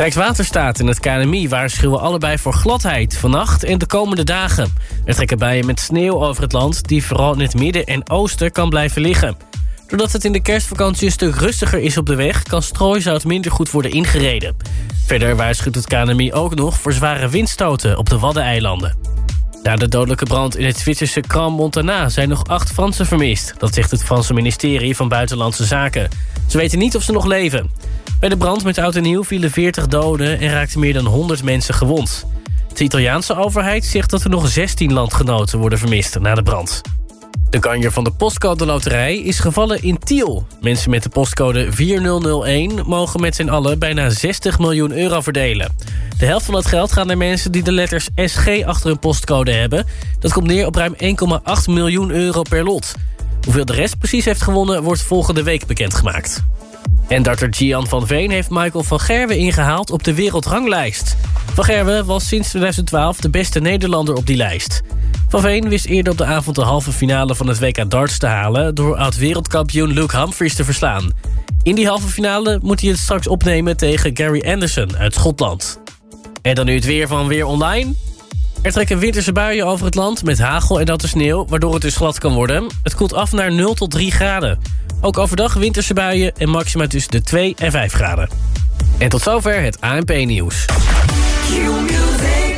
Rijkswaterstaat en het KNMI waarschuwen allebei voor gladheid vannacht en de komende dagen. Er trekken bijen met sneeuw over het land die vooral in het midden en oosten kan blijven liggen. Doordat het in de kerstvakantie een stuk rustiger is op de weg... kan strooizout minder goed worden ingereden. Verder waarschuwt het KNMI ook nog voor zware windstoten op de Waddeneilanden. Na de dodelijke brand in het Zwitserse Grand Montana zijn nog acht Fransen vermist. Dat zegt het Franse ministerie van Buitenlandse Zaken. Ze weten niet of ze nog leven. Bij de brand met oud en nieuw vielen 40 doden en raakten meer dan 100 mensen gewond. De Italiaanse overheid zegt dat er nog 16 landgenoten worden vermist na de brand. De kanjer van de postcode loterij is gevallen in Tiel. Mensen met de postcode 4001 mogen met z'n allen bijna 60 miljoen euro verdelen. De helft van het geld gaat naar mensen die de letters SG achter hun postcode hebben. Dat komt neer op ruim 1,8 miljoen euro per lot. Hoeveel de rest precies heeft gewonnen wordt volgende week bekendgemaakt. En darter Gian van Veen heeft Michael van Gerwen ingehaald op de wereldranglijst. Van Gerwen was sinds 2012 de beste Nederlander op die lijst. Van Veen wist eerder op de avond de halve finale van het WK darts te halen... door oud-wereldkampioen Luke Humphries te verslaan. In die halve finale moet hij het straks opnemen tegen Gary Anderson uit Schotland. En dan nu het weer van Weer Online. Er trekken winterse buien over het land met hagel en natte sneeuw... waardoor het dus glad kan worden. Het koelt af naar 0 tot 3 graden. Ook overdag winterse buien en maxima tussen de 2 en 5 graden. En tot zover het ANP-nieuws. The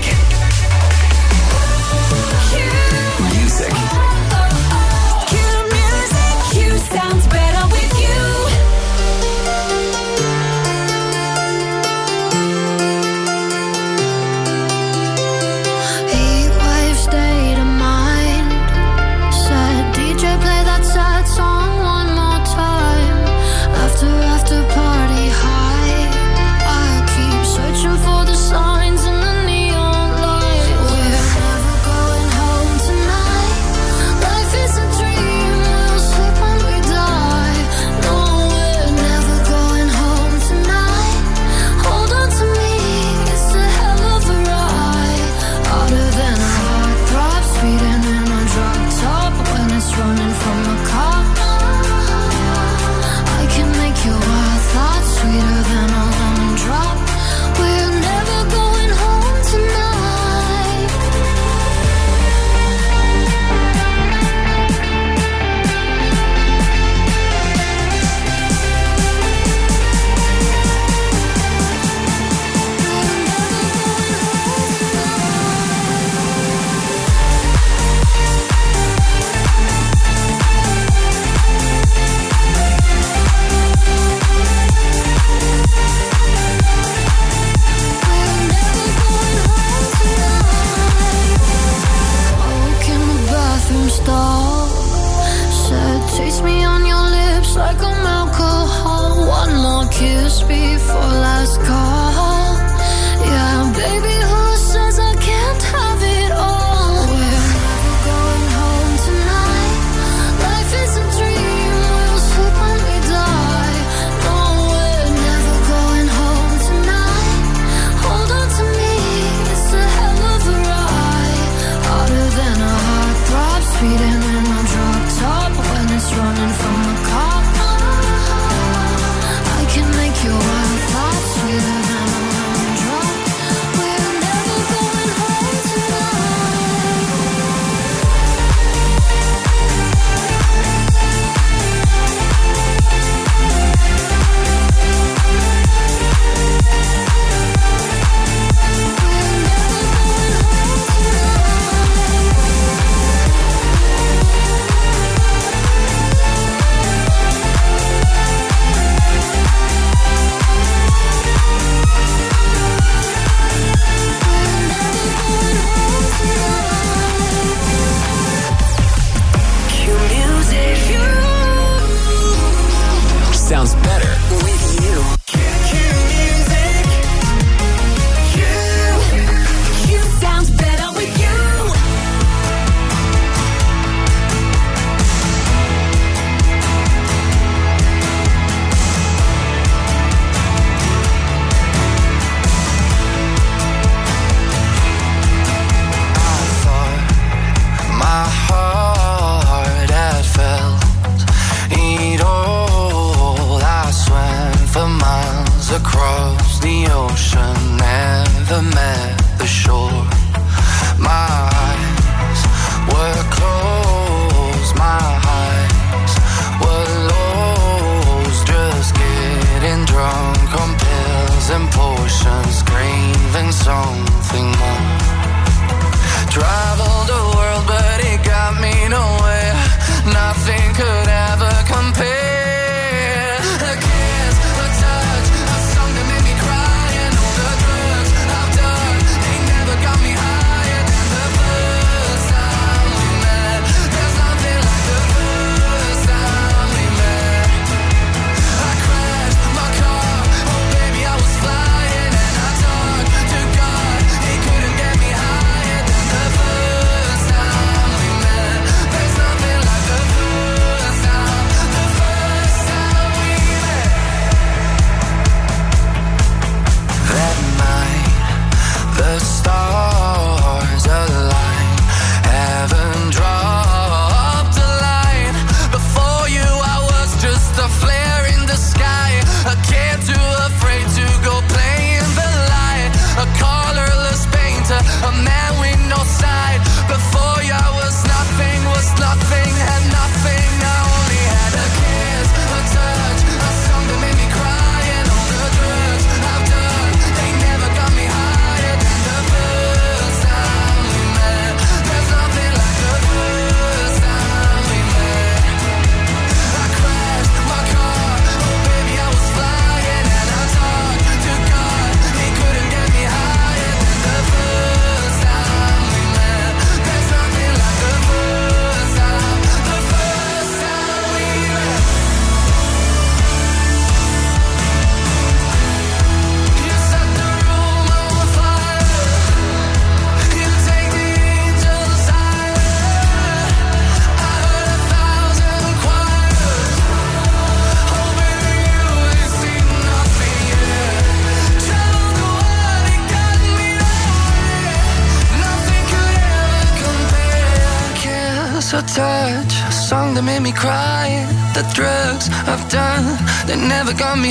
got me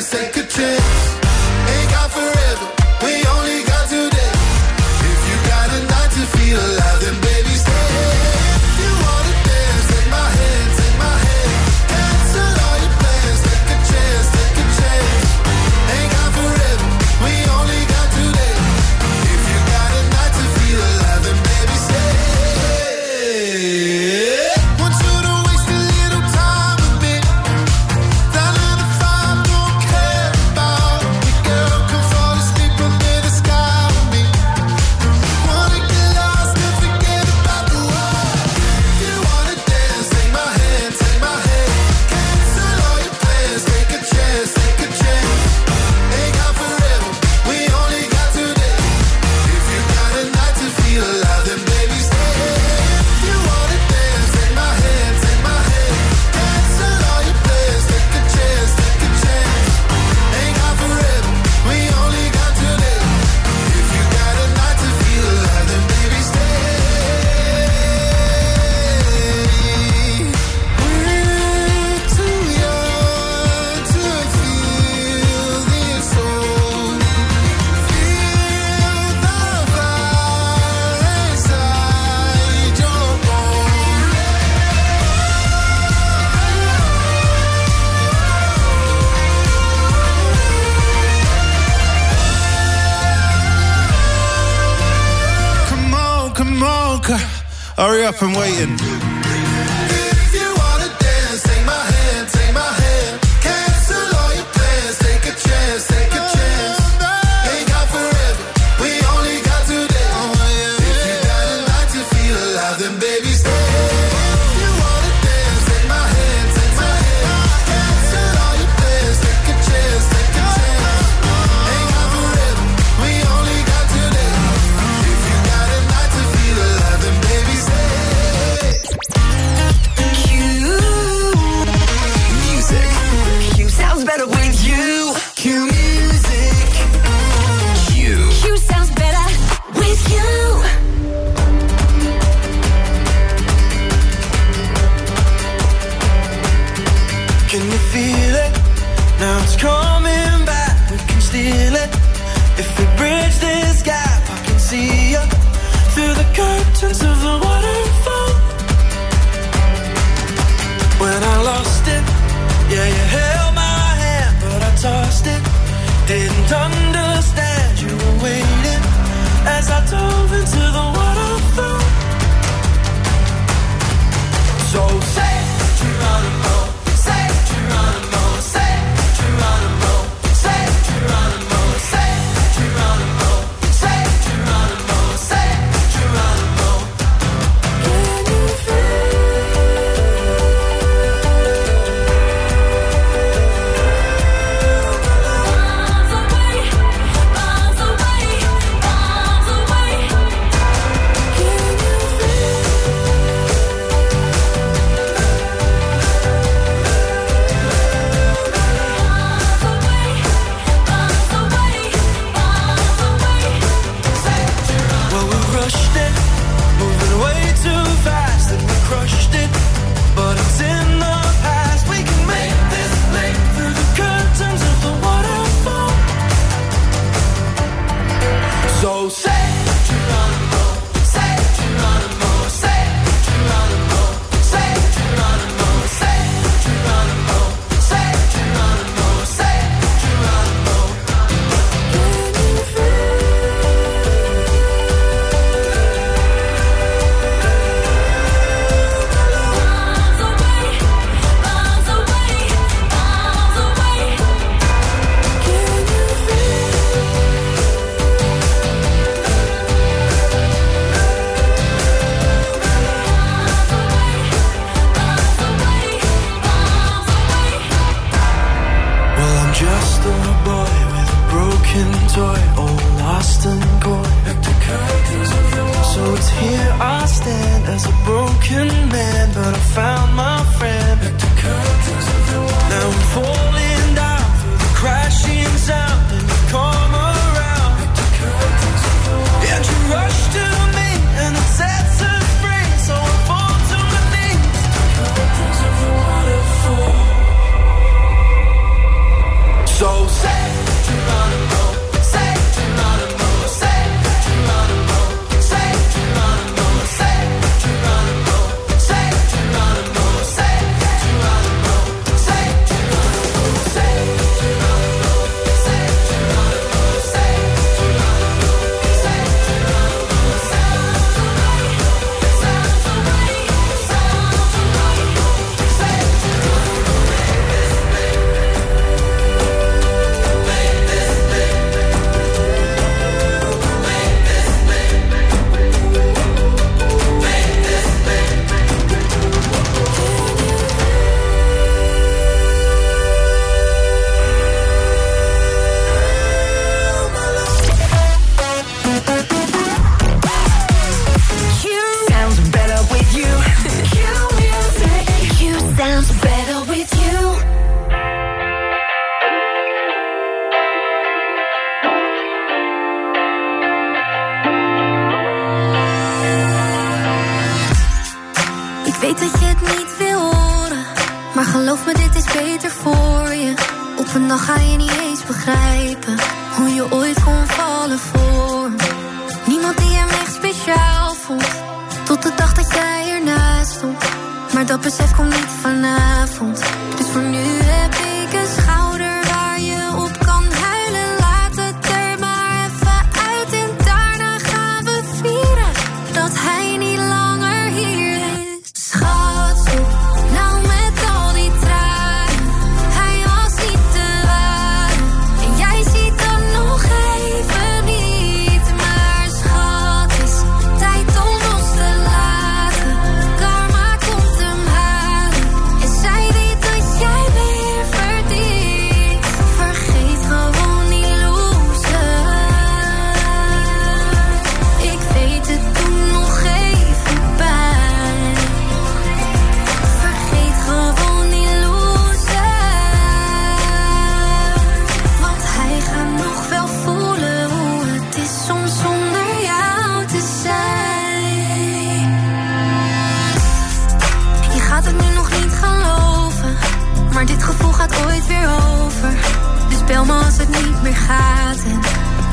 say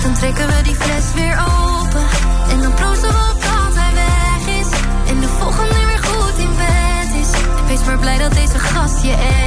Dan trekken we die fles weer open. En dan proosten we op dat hij weg is. En de volgende weer goed in bed is. Wees maar blij dat deze gast je echt.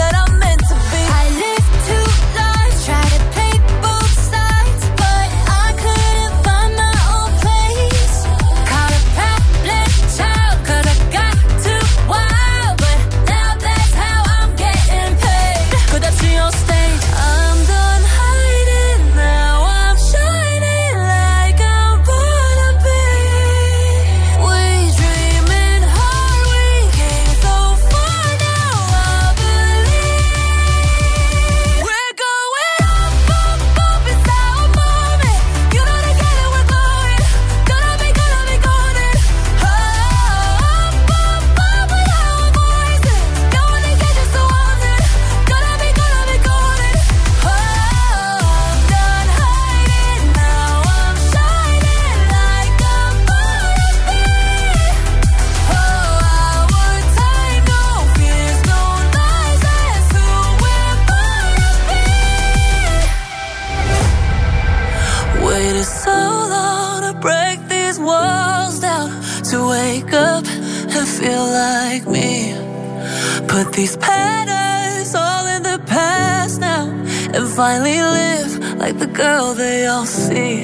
I'll see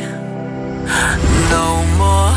no more.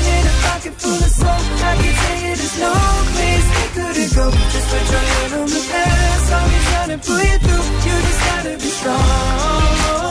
pocket full of soap. I can tell you there's no place we could go. Just put your head on the past. Always trying to pull you through. You just gotta be strong.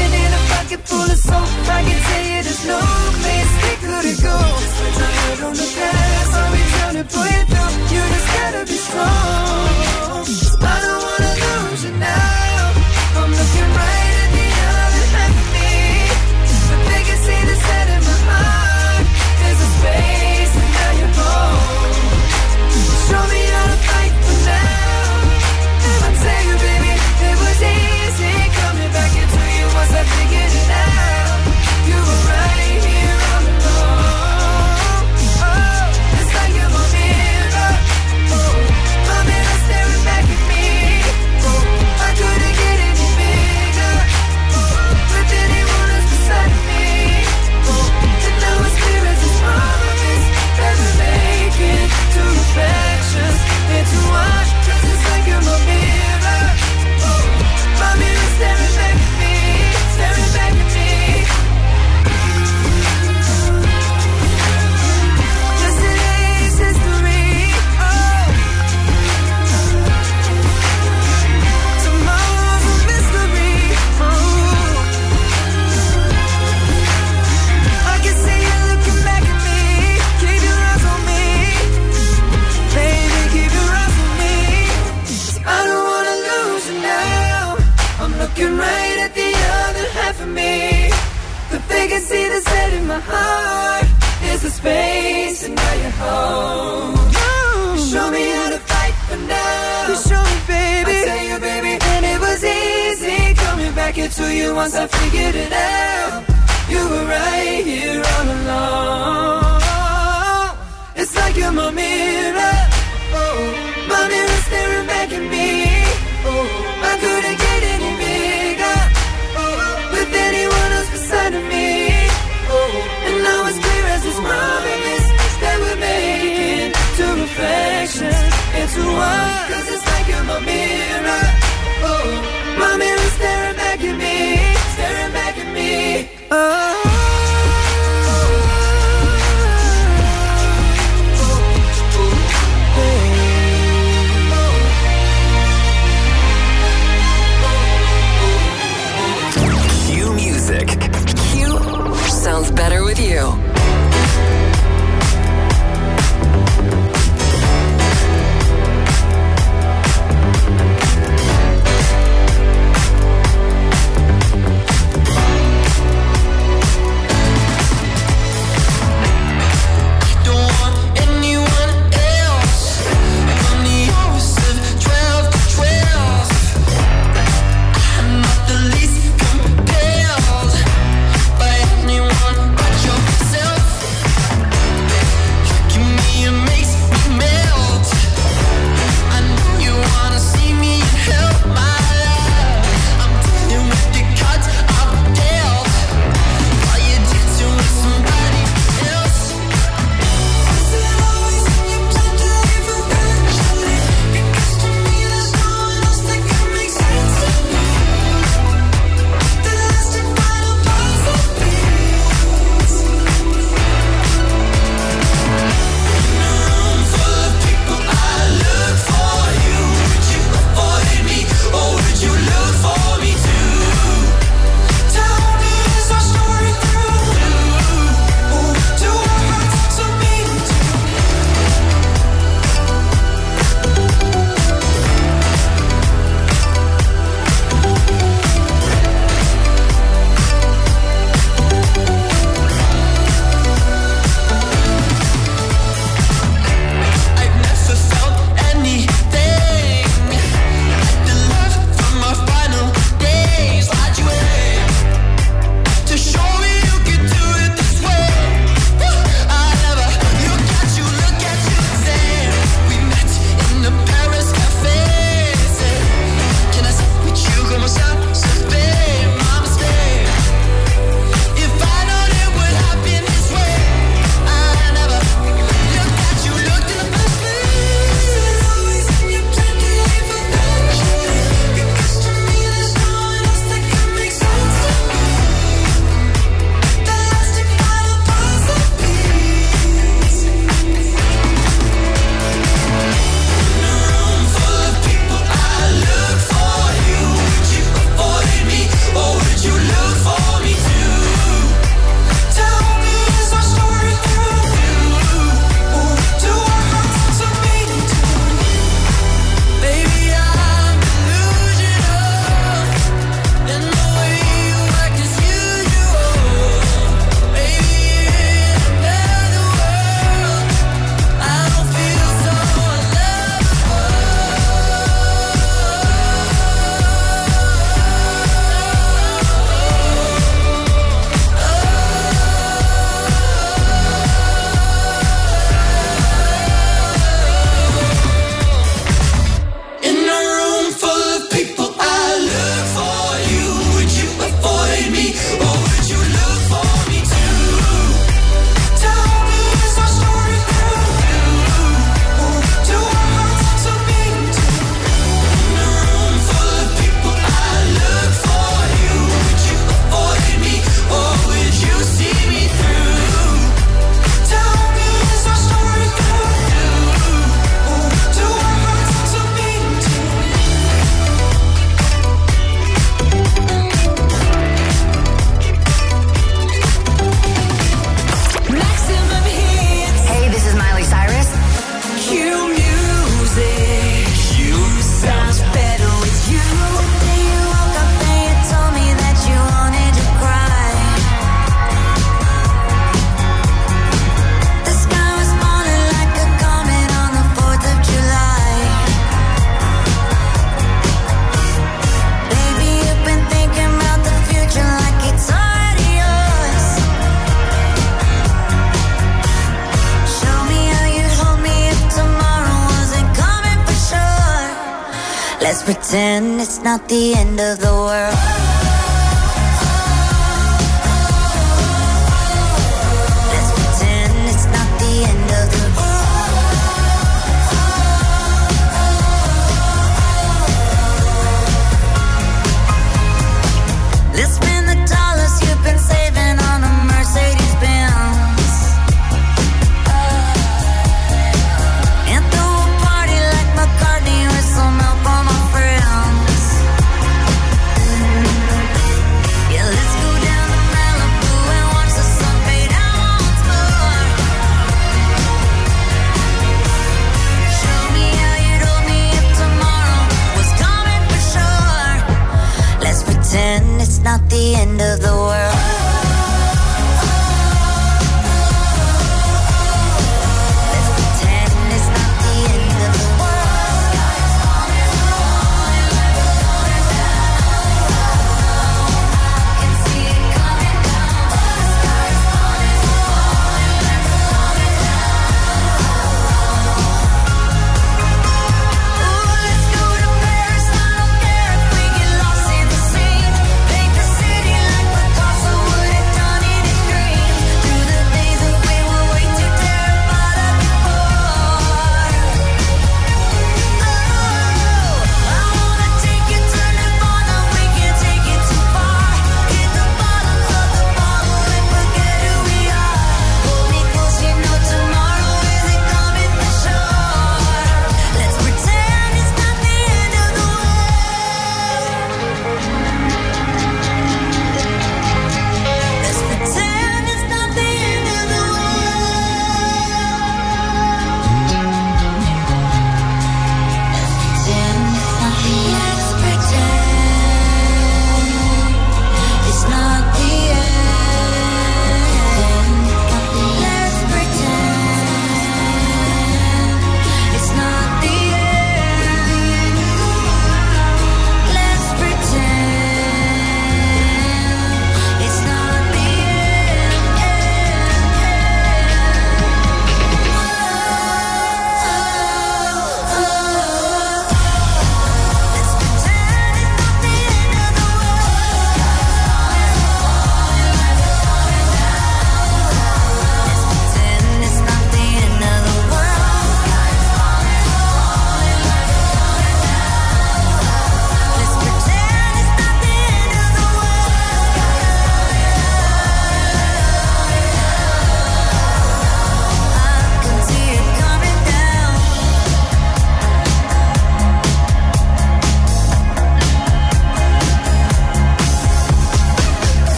pocket full of soap. I can tell you there's no place we couldn't go. Just put your head on the past. Are we be trying to pull you through. You just gotta be strong. I don't wanna lose you now. Not the end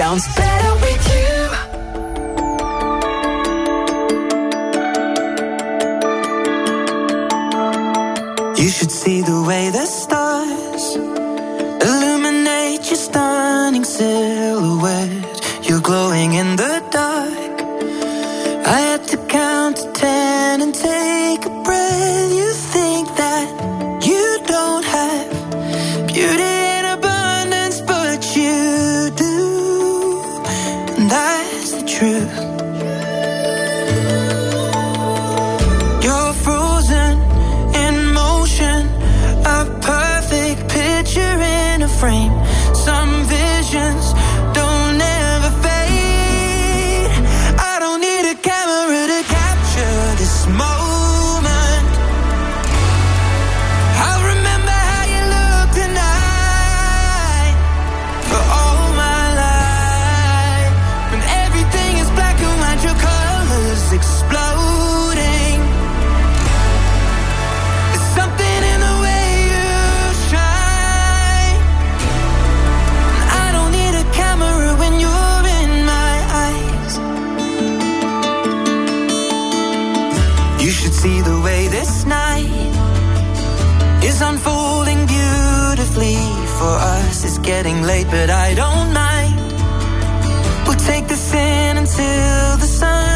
sounds better with you. You should see the way that getting late, but I don't mind. We'll take this in until the sun.